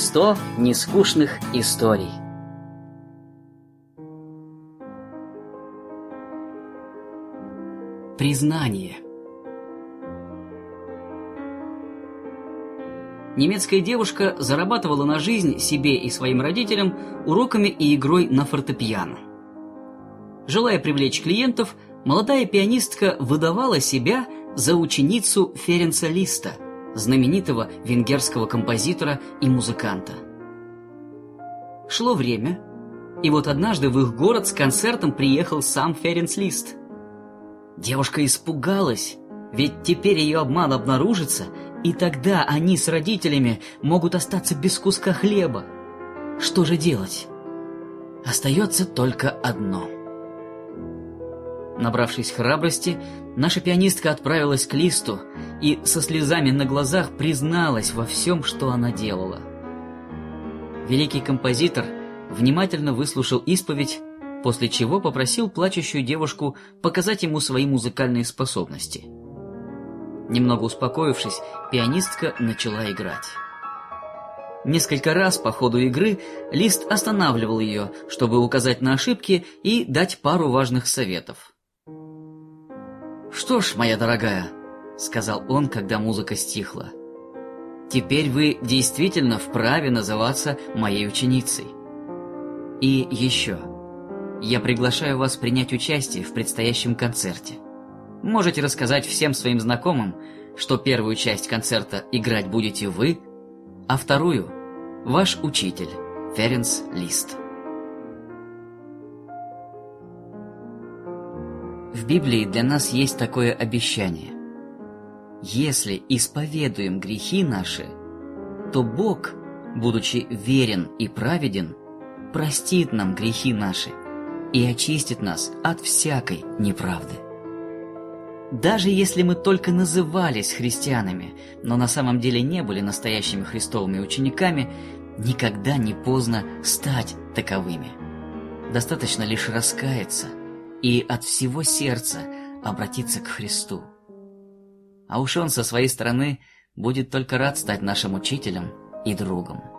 Сто нескучных историй. Признание. Немецкая девушка зарабатывала на жизнь себе и своим родителям уроками и игрой на фортепиано. Желая привлечь клиентов, молодая пианистка выдавала себя за ученицу Ференца Листа, знаменитого венгерского композитора и музыканта. Шло время, и вот однажды в их город с концертом приехал сам Ференц Лист. Девушка испугалась, ведь теперь ее обман обнаружится, и тогда они с родителями могут остаться без куска хлеба. Что же делать? Остается только одно — Набравшись храбрости, наша пианистка отправилась к Листу и со слезами на глазах призналась во всем, что она делала. Великий композитор внимательно выслушал исповедь, после чего попросил плачущую девушку показать ему свои музыкальные способности. Немного успокоившись, пианистка начала играть. Несколько раз по ходу игры Лист останавливал ее, чтобы указать на ошибки и дать пару важных советов. «Что ж, моя дорогая», — сказал он, когда музыка стихла, — «теперь вы действительно вправе называться моей ученицей. И еще, я приглашаю вас принять участие в предстоящем концерте. Можете рассказать всем своим знакомым, что первую часть концерта играть будете вы, а вторую — ваш учитель Ференс Лист». В Библии для нас есть такое обещание. Если исповедуем грехи наши, то Бог, будучи верен и праведен, простит нам грехи наши и очистит нас от всякой неправды. Даже если мы только назывались христианами, но на самом деле не были настоящими христовыми учениками, никогда не поздно стать таковыми. Достаточно лишь раскаяться и от всего сердца обратиться к Христу. А уж Он со своей стороны будет только рад стать нашим учителем и другом.